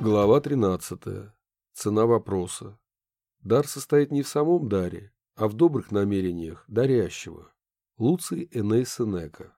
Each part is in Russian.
Глава 13. Цена вопроса. Дар состоит не в самом даре, а в добрых намерениях дарящего. Луций Эней Сенека.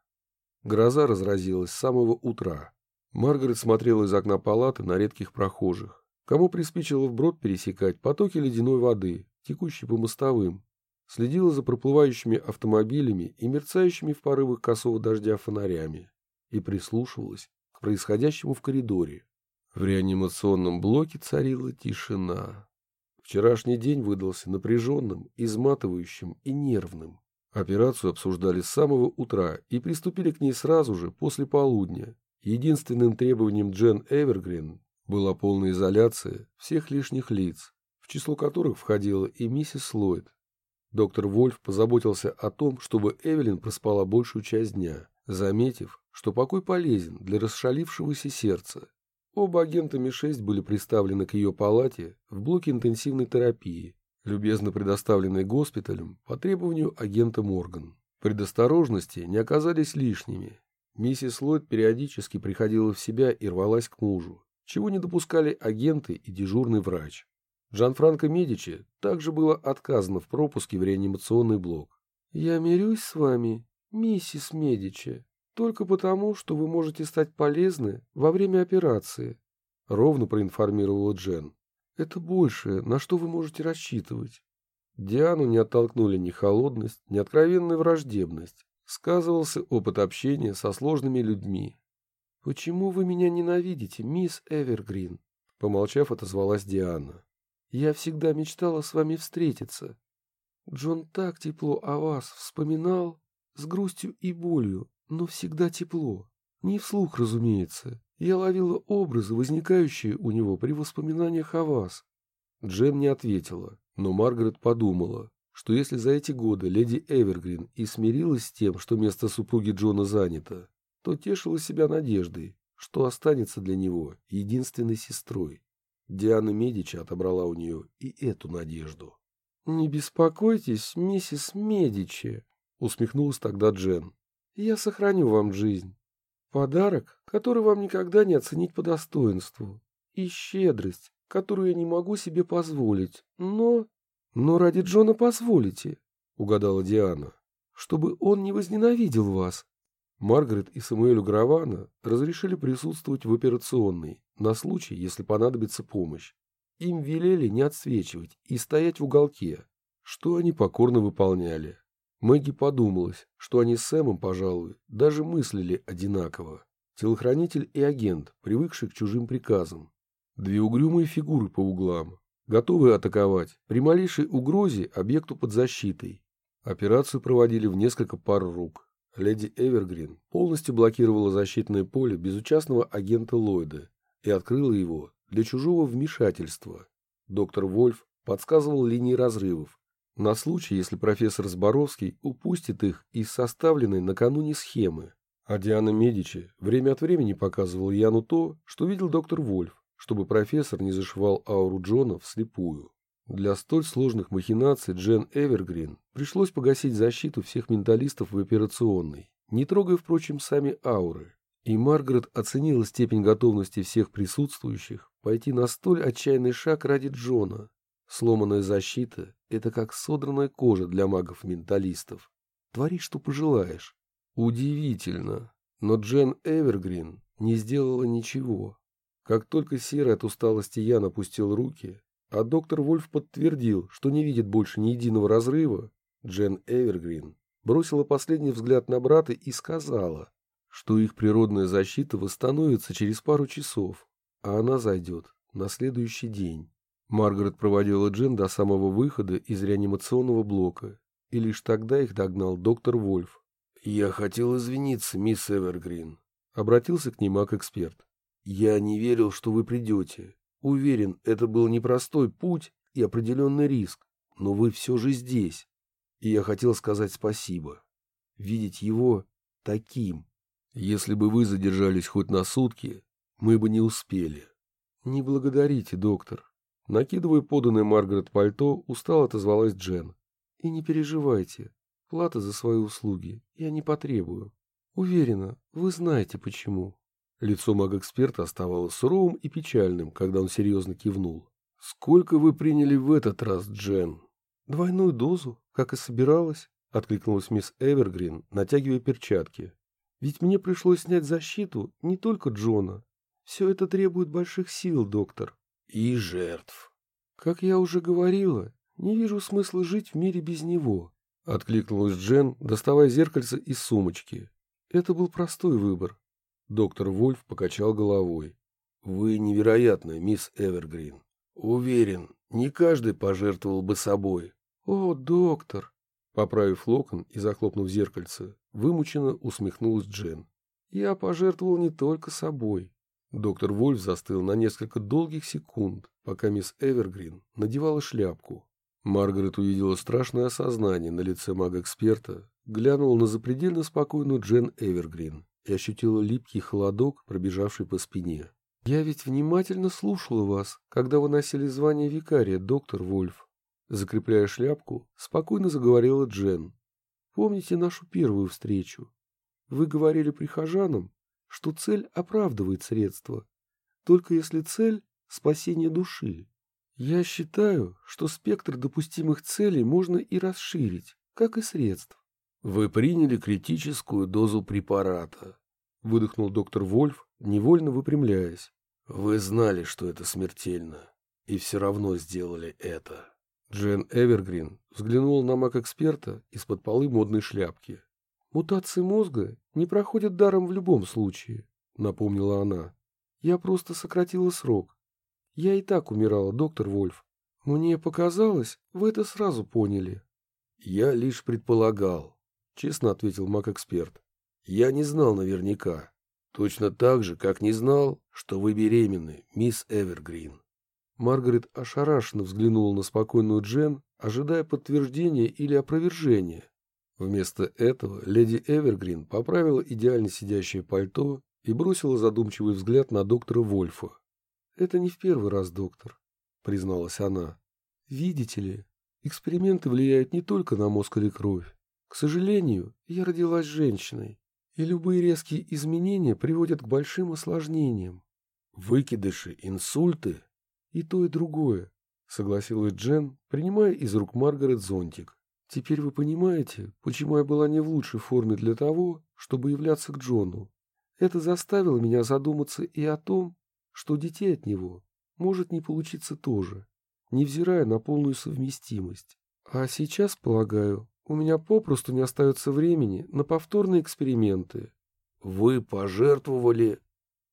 Гроза разразилась с самого утра. Маргарет смотрела из окна палаты на редких прохожих, кому приспичило вброд пересекать потоки ледяной воды, текущей по мостовым, следила за проплывающими автомобилями и мерцающими в порывах косого дождя фонарями и прислушивалась к происходящему в коридоре. В реанимационном блоке царила тишина. Вчерашний день выдался напряженным, изматывающим и нервным. Операцию обсуждали с самого утра и приступили к ней сразу же, после полудня. Единственным требованием Джен Эвергрин была полная изоляция всех лишних лиц, в число которых входила и миссис Ллойд. Доктор Вольф позаботился о том, чтобы Эвелин проспала большую часть дня, заметив, что покой полезен для расшалившегося сердца Оба агента Ми-6 были представлены к ее палате в блоке интенсивной терапии, любезно предоставленной госпиталем по требованию агента Морган. Предосторожности не оказались лишними. Миссис Ллойд периодически приходила в себя и рвалась к мужу, чего не допускали агенты и дежурный врач. Жан-Франко Медичи также было отказано в пропуске в реанимационный блок. «Я мирюсь с вами, миссис Медичи», только потому, что вы можете стать полезны во время операции, ровно проинформировала Джен. Это большее, на что вы можете рассчитывать. Диану не оттолкнули ни холодность, ни откровенная враждебность. Сказывался опыт общения со сложными людьми. «Почему вы меня ненавидите, мисс Эвергрин?» Помолчав, отозвалась Диана. «Я всегда мечтала с вами встретиться. Джон так тепло о вас вспоминал, с грустью и болью, но всегда тепло. Не вслух, разумеется. Я ловила образы, возникающие у него при воспоминаниях о вас. Джен не ответила, но Маргарет подумала, что если за эти годы леди Эвергрин и смирилась с тем, что место супруги Джона занято, то тешила себя надеждой, что останется для него единственной сестрой. Диана Медичи отобрала у нее и эту надежду. «Не беспокойтесь, миссис Медичи», — усмехнулась тогда Джен я сохраню вам жизнь. Подарок, который вам никогда не оценить по достоинству. И щедрость, которую я не могу себе позволить. Но... Но ради Джона позволите, угадала Диана, чтобы он не возненавидел вас. Маргарет и Самуэлю Гравана разрешили присутствовать в операционной на случай, если понадобится помощь. Им велели не отсвечивать и стоять в уголке, что они покорно выполняли. Мэгги подумалось, что они с Сэмом, пожалуй, даже мыслили одинаково. Телохранитель и агент, привыкший к чужим приказам. Две угрюмые фигуры по углам, готовые атаковать при малейшей угрозе объекту под защитой. Операцию проводили в несколько пар рук. Леди Эвергрин полностью блокировала защитное поле безучастного агента Ллойда и открыла его для чужого вмешательства. Доктор Вольф подсказывал линии разрывов, на случай, если профессор Зборовский упустит их из составленной накануне схемы. А Диана Медичи время от времени показывал Яну то, что видел доктор Вольф, чтобы профессор не зашивал ауру Джона вслепую. Для столь сложных махинаций Джен Эвергрин пришлось погасить защиту всех менталистов в операционной, не трогая, впрочем, сами ауры. И Маргарет оценила степень готовности всех присутствующих пойти на столь отчаянный шаг ради Джона, Сломанная защита — это как содранная кожа для магов-менталистов. Твори, что пожелаешь. Удивительно, но Джен Эвергрин не сделала ничего. Как только серый от усталости Ян опустил руки, а доктор Вольф подтвердил, что не видит больше ни единого разрыва, Джен Эвергрин бросила последний взгляд на брата и сказала, что их природная защита восстановится через пару часов, а она зайдет на следующий день. Маргарет проводила Джен до самого выхода из реанимационного блока, и лишь тогда их догнал доктор Вольф. «Я хотел извиниться, мисс Эвергрин», — обратился к ней маг-эксперт. «Я не верил, что вы придете. Уверен, это был непростой путь и определенный риск, но вы все же здесь. И я хотел сказать спасибо. Видеть его таким. Если бы вы задержались хоть на сутки, мы бы не успели». «Не благодарите, доктор», Накидывая поданное Маргарет пальто, устало отозвалась Джен. «И не переживайте. Плата за свои услуги я не потребую. Уверена, вы знаете почему». Лицо маг-эксперта оставалось суровым и печальным, когда он серьезно кивнул. «Сколько вы приняли в этот раз, Джен?» «Двойную дозу, как и собиралась», — откликнулась мисс Эвергрин, натягивая перчатки. «Ведь мне пришлось снять защиту не только Джона. Все это требует больших сил, доктор». «И жертв». «Как я уже говорила, не вижу смысла жить в мире без него», — откликнулась Джен, доставая зеркальце из сумочки. «Это был простой выбор. Доктор Вольф покачал головой. «Вы невероятны, мисс Эвергрин. Уверен, не каждый пожертвовал бы собой». «О, доктор!» Поправив локон и захлопнув зеркальце, вымученно усмехнулась Джен. «Я пожертвовал не только собой». Доктор Вольф застыл на несколько долгих секунд, пока мисс Эвергрин надевала шляпку. Маргарет увидела страшное осознание на лице мага-эксперта, глянула на запредельно спокойную Джен Эвергрин и ощутила липкий холодок, пробежавший по спине. «Я ведь внимательно слушала вас, когда вы носили звание викария, доктор Вольф». Закрепляя шляпку, спокойно заговорила Джен. «Помните нашу первую встречу? Вы говорили прихожанам, что цель оправдывает средства, только если цель — спасение души. Я считаю, что спектр допустимых целей можно и расширить, как и средств. Вы приняли критическую дозу препарата, выдохнул доктор Вольф, невольно выпрямляясь. Вы знали, что это смертельно, и все равно сделали это. Джен Эвергрин взглянул на маг-эксперта из-под полы модной шляпки. «Мутации мозга не проходят даром в любом случае», — напомнила она. «Я просто сократила срок. Я и так умирала, доктор Вольф. Мне показалось, вы это сразу поняли». «Я лишь предполагал», честно ответил маг-эксперт. Я не знал наверняка. Точно так же, как не знал, что вы беременны, мисс Эвергрин. Маргарет ошарашенно взглянула на спокойную Джен, ожидая подтверждения или опровержения. Вместо этого леди Эвергрин поправила идеально сидящее пальто и бросила задумчивый взгляд на доктора Вольфа. «Это не в первый раз, доктор», — призналась она. «Видите ли, эксперименты влияют не только на мозг или кровь. К сожалению, я родилась женщиной, и любые резкие изменения приводят к большим осложнениям. Выкидыши, инсульты? И то, и другое, согласилась Джен, принимая из рук Маргарет зонтик. Теперь вы понимаете, почему я была не в лучшей форме для того, чтобы являться к Джону. Это заставило меня задуматься и о том, что детей от него может не получиться тоже, невзирая на полную совместимость. А сейчас, полагаю, у меня попросту не остается времени на повторные эксперименты. Вы пожертвовали...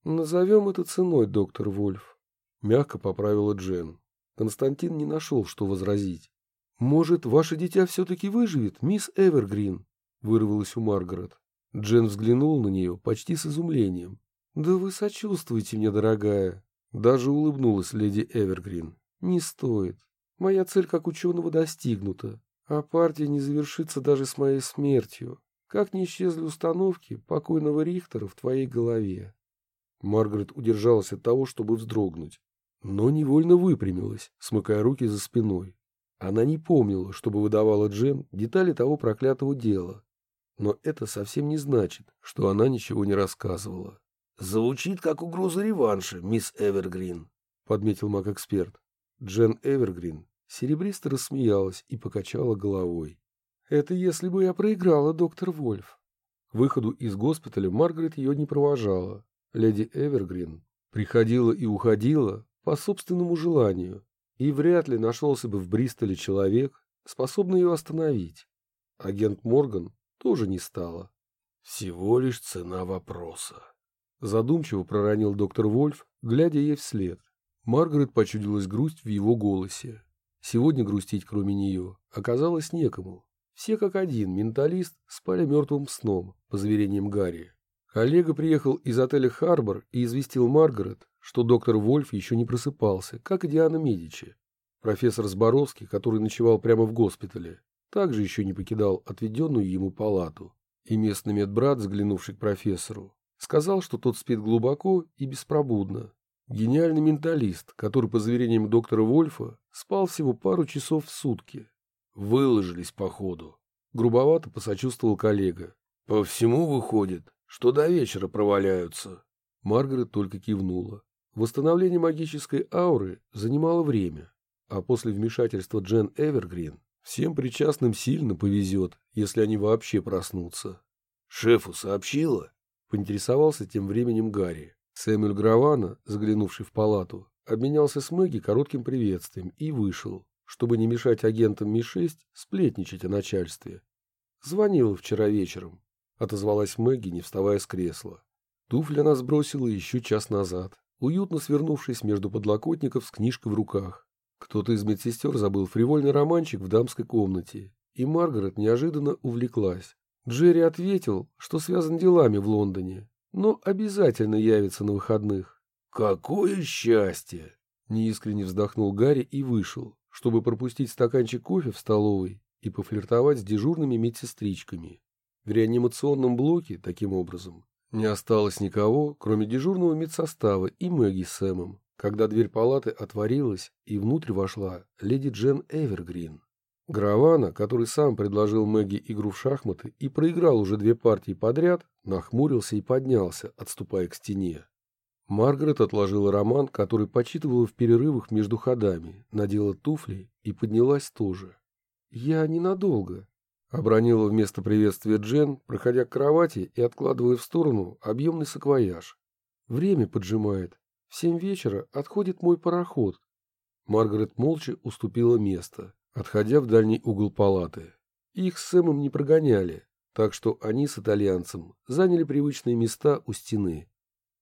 Назовем это ценой, доктор Вольф. Мягко поправила Джен. Константин не нашел, что возразить. «Может, ваше дитя все-таки выживет, мисс Эвергрин?» Вырвалась у Маргарет. Джен взглянул на нее почти с изумлением. «Да вы сочувствуете мне, дорогая!» Даже улыбнулась леди Эвергрин. «Не стоит. Моя цель как ученого достигнута. А партия не завершится даже с моей смертью. Как не исчезли установки покойного Рихтера в твоей голове. Маргарет удержалась от того, чтобы вздрогнуть, но невольно выпрямилась, смыкая руки за спиной. Она не помнила, чтобы выдавала Джен детали того проклятого дела. Но это совсем не значит, что она ничего не рассказывала. «Звучит как угроза реванша, мисс Эвергрин», — подметил маг-эксперт. Джен Эвергрин Серебристо рассмеялась и покачала головой. «Это если бы я проиграла, доктор Вольф». К выходу из госпиталя Маргарет ее не провожала. Леди Эвергрин приходила и уходила по собственному желанию, и вряд ли нашелся бы в Бристоле человек, способный ее остановить. Агент Морган тоже не стала. «Всего лишь цена вопроса», — задумчиво проронил доктор Вольф, глядя ей вслед. Маргарет почудилась грусть в его голосе. Сегодня грустить, кроме нее, оказалось некому. Все как один, менталист, спали мертвым сном, по заверениям Гарри. Коллега приехал из отеля «Харбор» и известил Маргарет, что доктор Вольф еще не просыпался, как и Диана Медичи. Профессор Зборовский, который ночевал прямо в госпитале, также еще не покидал отведенную ему палату. И местный медбрат, взглянувший к профессору, сказал, что тот спит глубоко и беспробудно, Гениальный менталист, который, по заверениям доктора Вольфа, спал всего пару часов в сутки. Выложились по ходу. Грубовато посочувствовал коллега. По всему выходит, что до вечера проваляются. Маргарет только кивнула. Восстановление магической ауры занимало время, а после вмешательства Джен Эвергрин всем причастным сильно повезет, если они вообще проснутся. «Шефу сообщила?» — поинтересовался тем временем Гарри. Сэмюэль Гравана, заглянувший в палату, обменялся с Мэгги коротким приветствием и вышел, чтобы не мешать агентам Ми-6 сплетничать о начальстве. «Звонила вчера вечером», — отозвалась Мэгги, не вставая с кресла. Туфли она сбросила еще час назад, уютно свернувшись между подлокотников с книжкой в руках. Кто-то из медсестер забыл фривольный романчик в дамской комнате, и Маргарет неожиданно увлеклась. Джерри ответил, что связан делами в Лондоне, но обязательно явится на выходных. «Какое счастье!» — неискренне вздохнул Гарри и вышел, чтобы пропустить стаканчик кофе в столовой и пофлиртовать с дежурными медсестричками. В реанимационном блоке, таким образом, не осталось никого, кроме дежурного медсостава и Мэгги с Сэмом, когда дверь палаты отворилась и внутрь вошла леди Джен Эвергрин. Гравана, который сам предложил Мэгги игру в шахматы и проиграл уже две партии подряд, нахмурился и поднялся, отступая к стене. Маргарет отложила роман, который почитывала в перерывах между ходами, надела туфли и поднялась тоже. «Я ненадолго», — обронила вместо приветствия Джен, проходя к кровати и откладывая в сторону объемный саквояж. «Время поджимает. В семь вечера отходит мой пароход». Маргарет молча уступила место отходя в дальний угол палаты. Их с Сэмом не прогоняли, так что они с итальянцем заняли привычные места у стены.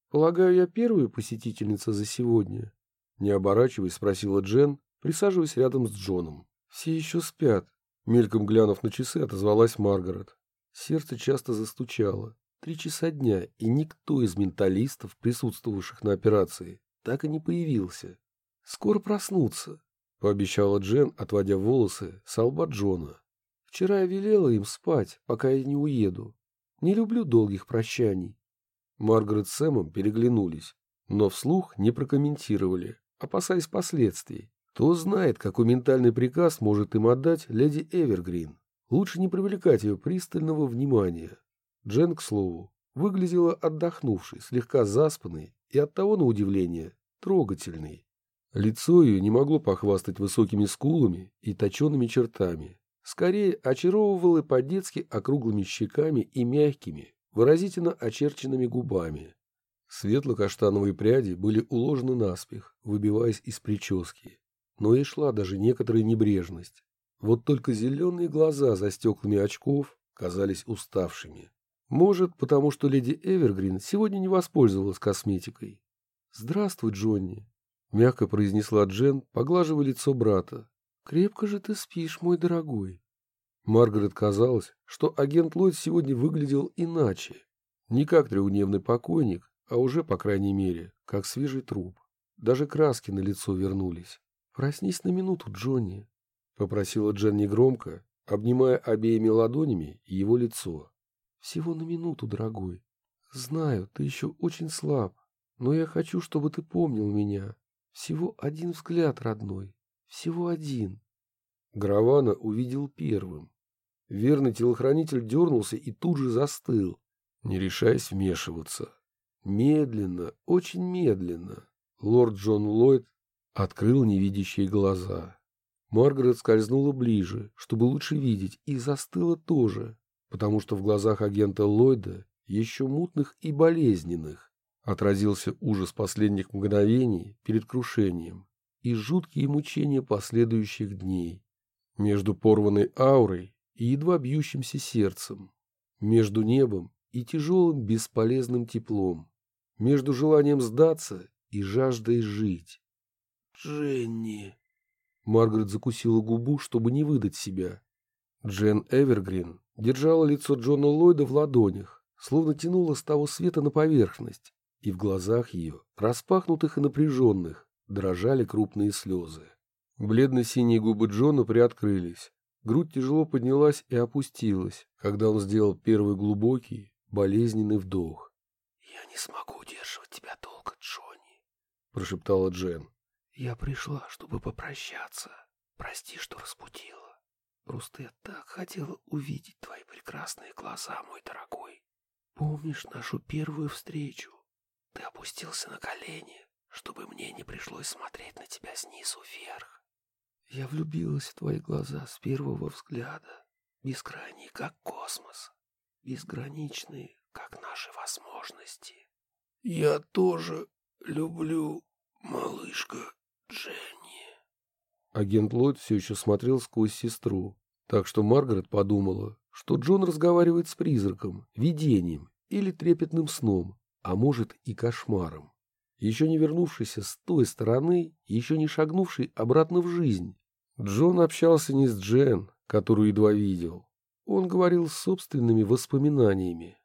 «Полагаю, я первая посетительница за сегодня?» Не оборачиваясь, спросила Джен, присаживаясь рядом с Джоном. «Все еще спят», — мельком глянув на часы, отозвалась Маргарет. Сердце часто застучало. Три часа дня, и никто из менталистов, присутствовавших на операции, так и не появился. «Скоро проснутся», — пообещала Джен, отводя волосы с лба Джона. «Вчера я велела им спать, пока я не уеду. Не люблю долгих прощаний». Маргарет с Сэмом переглянулись, но вслух не прокомментировали, опасаясь последствий. Кто знает, какой ментальный приказ может им отдать леди Эвергрин. Лучше не привлекать ее пристального внимания. Джен, к слову, выглядела отдохнувшей, слегка заспанной и оттого, на удивление, трогательной. Лицо ее не могло похвастать высокими скулами и точеными чертами. Скорее, очаровывало по-детски округлыми щеками и мягкими, выразительно очерченными губами. Светло-каштановые пряди были уложены наспех, выбиваясь из прически. Но и шла даже некоторая небрежность. Вот только зеленые глаза за стеклами очков казались уставшими. Может, потому что леди Эвергрин сегодня не воспользовалась косметикой. «Здравствуй, Джонни», мягко произнесла Джен, поглаживая лицо брата. «Крепко же ты спишь, мой дорогой». Маргарет казалось, что агент Ллойд сегодня выглядел иначе. Не как трехдневный покойник, а уже, по крайней мере, как свежий труп. Даже краски на лицо вернулись. «Проснись на минуту, Джонни», — попросила Джен негромко, обнимая обеими ладонями его лицо. «Всего на минуту, дорогой. Знаю, ты еще очень слаб, но я хочу, чтобы ты помнил меня. Всего один взгляд, родной. Всего один. Гравана увидел первым. Верный телохранитель дернулся и тут же застыл, не решаясь вмешиваться. Медленно, очень медленно, лорд Джон Ллойд открыл невидящие глаза. Маргарет скользнула ближе, чтобы лучше видеть, и застыла тоже, потому что в глазах агента Ллойда, еще мутных и болезненных, Отразился ужас последних мгновений перед крушением и жуткие мучения последующих дней. Между порванной аурой и едва бьющимся сердцем. Между небом и тяжелым бесполезным теплом. Между желанием сдаться и жаждой жить. «Дженни!» Маргарет закусила губу, чтобы не выдать себя. Джен Эвергрин держала лицо Джона Ллойда в ладонях, словно тянула с того света на поверхность и в глазах ее, распахнутых и напряженных, дрожали крупные слезы. Бледно-синие губы Джона приоткрылись. Грудь тяжело поднялась и опустилась, когда он сделал первый глубокий, болезненный вдох. «Я не смогу удерживать тебя долго, Джонни», — прошептала Джен. «Я пришла, чтобы попрощаться. Прости, что разбудила. Просто я так хотела увидеть твои прекрасные глаза, мой дорогой. Помнишь нашу первую встречу? ты опустился на колени, чтобы мне не пришлось смотреть на тебя снизу вверх. Я влюбилась в твои глаза с первого взгляда, бескрайние, как космос, безграничные, как наши возможности. Я тоже люблю, малышка Дженни. Агент Ллойд все еще смотрел сквозь сестру, так что Маргарет подумала, что Джон разговаривает с призраком, видением или трепетным сном, а может и кошмаром. Еще не вернувшийся с той стороны, еще не шагнувший обратно в жизнь. Джон общался не с Джен, которую едва видел. Он говорил с собственными воспоминаниями.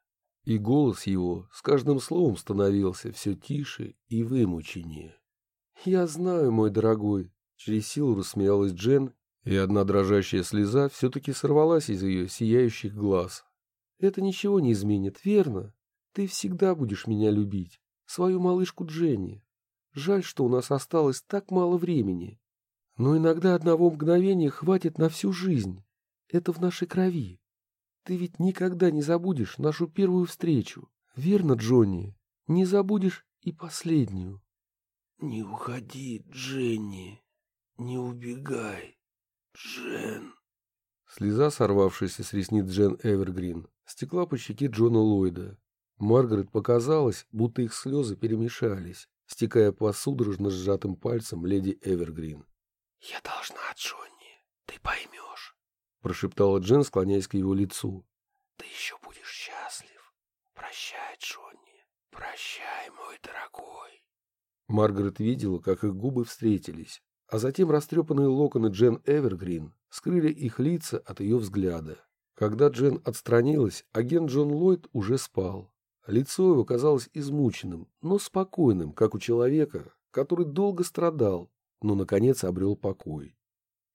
И голос его с каждым словом становился все тише и вымученнее. «Я знаю, мой дорогой», — через силу рассмеялась Джен и одна дрожащая слеза все-таки сорвалась из ее сияющих глаз. «Это ничего не изменит, верно? Ты всегда будешь меня любить, свою малышку Дженни. Жаль, что у нас осталось так мало времени. Но иногда одного мгновения хватит на всю жизнь. Это в нашей крови. Ты ведь никогда не забудешь нашу первую встречу, верно, Джонни? Не забудешь и последнюю». «Не уходи, Дженни, не убегай». Джен. Слеза, сорвавшаяся с ресниц Джен Эвергрин, стекла по щеке Джона Ллойда. Маргарет показалось, будто их слезы перемешались, стекая по судорожно сжатым пальцам леди Эвергрин. «Я должна, Джонни, ты поймешь», — прошептала Джен, склоняясь к его лицу. «Ты еще будешь счастлив. Прощай, Джонни, прощай, мой дорогой». Маргарет видела, как их губы встретились, а затем растрепанные локоны Джен Эвергрин скрыли их лица от ее взгляда. Когда Джен отстранилась, агент Джон Ллойд уже спал. Лицо его казалось измученным, но спокойным, как у человека, который долго страдал, но, наконец, обрел покой.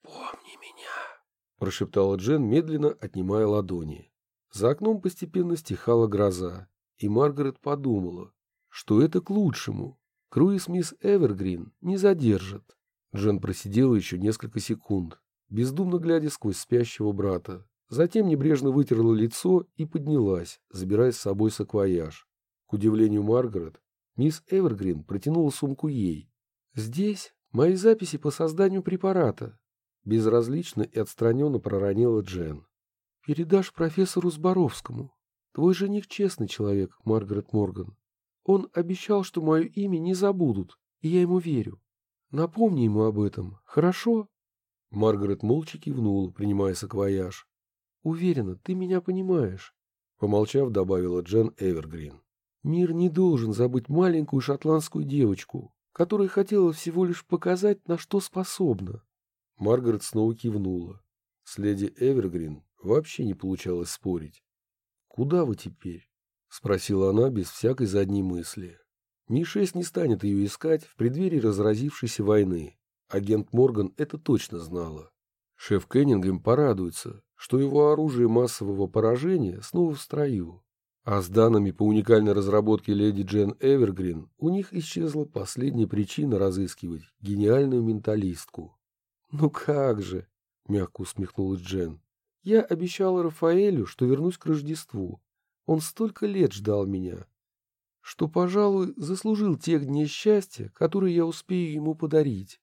«Помни меня», — прошептала Джен, медленно отнимая ладони. За окном постепенно стихала гроза, и Маргарет подумала, что это к лучшему. Круиз мисс Эвергрин не задержит. Джен просидела еще несколько секунд, бездумно глядя сквозь спящего брата. Затем небрежно вытерла лицо и поднялась, забирая с собой саквояж. К удивлению Маргарет, мисс Эвергрин протянула сумку ей. «Здесь мои записи по созданию препарата», — безразлично и отстраненно проронила Джен. «Передашь профессору Зборовскому. Твой жених честный человек, Маргарет Морган. Он обещал, что мое имя не забудут, и я ему верю. Напомни ему об этом, хорошо?» Маргарет молча кивнула, принимая саквояж. «Уверена, ты меня понимаешь», — помолчав, добавила Джен Эвергрин. «Мир не должен забыть маленькую шотландскую девочку, которая хотела всего лишь показать, на что способна». Маргарет снова кивнула. С леди Эвергрин вообще не получалось спорить. «Куда вы теперь?» — спросила она без всякой задней мысли. Ми-6 не станет ее искать в преддверии разразившейся войны. Агент Морган это точно знала. Шеф Кеннингем порадуется, что его оружие массового поражения снова в строю. А с данными по уникальной разработке леди Джен Эвергрин у них исчезла последняя причина разыскивать гениальную менталистку. «Ну как же!» — мягко усмехнулась Джен. «Я обещала Рафаэлю, что вернусь к Рождеству. Он столько лет ждал меня, что, пожалуй, заслужил тех дней счастья, которые я успею ему подарить.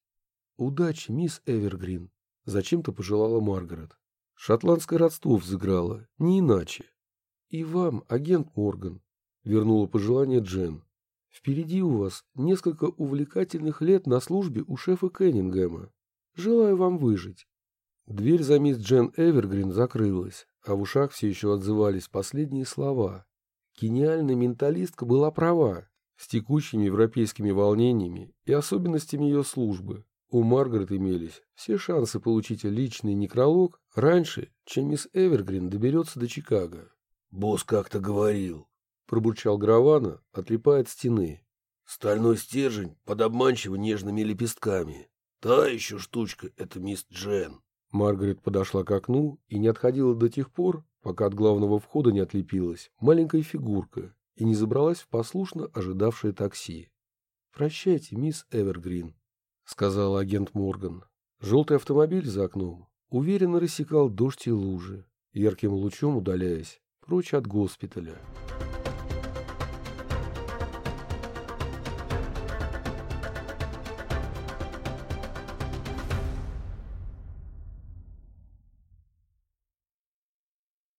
Удачи, мисс Эвергрин, зачем-то пожелала Маргарет. Шотландское родство взыграло, не иначе. И вам, агент Морган, вернула пожелание Джен. Впереди у вас несколько увлекательных лет на службе у шефа Кеннингема. Желаю вам выжить. Дверь за мисс Джен Эвергрин закрылась, а в ушах все еще отзывались последние слова. Гениальная менталистка была права. С текущими европейскими волнениями и особенностями ее службы у Маргарет имелись все шансы получить личный некролог раньше, чем мисс Эвергрин доберется до Чикаго. «Босс как-то говорил», — пробурчал Гравана, отлипая от стены. «Стальной стержень под обманчиво нежными лепестками. Та еще штучка — это мисс Джен». Маргарет подошла к окну и не отходила до тех пор, пока от главного входа не отлепилась маленькая фигурка и не забралась в послушно ожидавшее такси. «Прощайте, мисс Эвергрин», — сказал агент Морган. Желтый автомобиль за окном уверенно рассекал дождь и лужи, ярким лучом удаляясь прочь от госпиталя.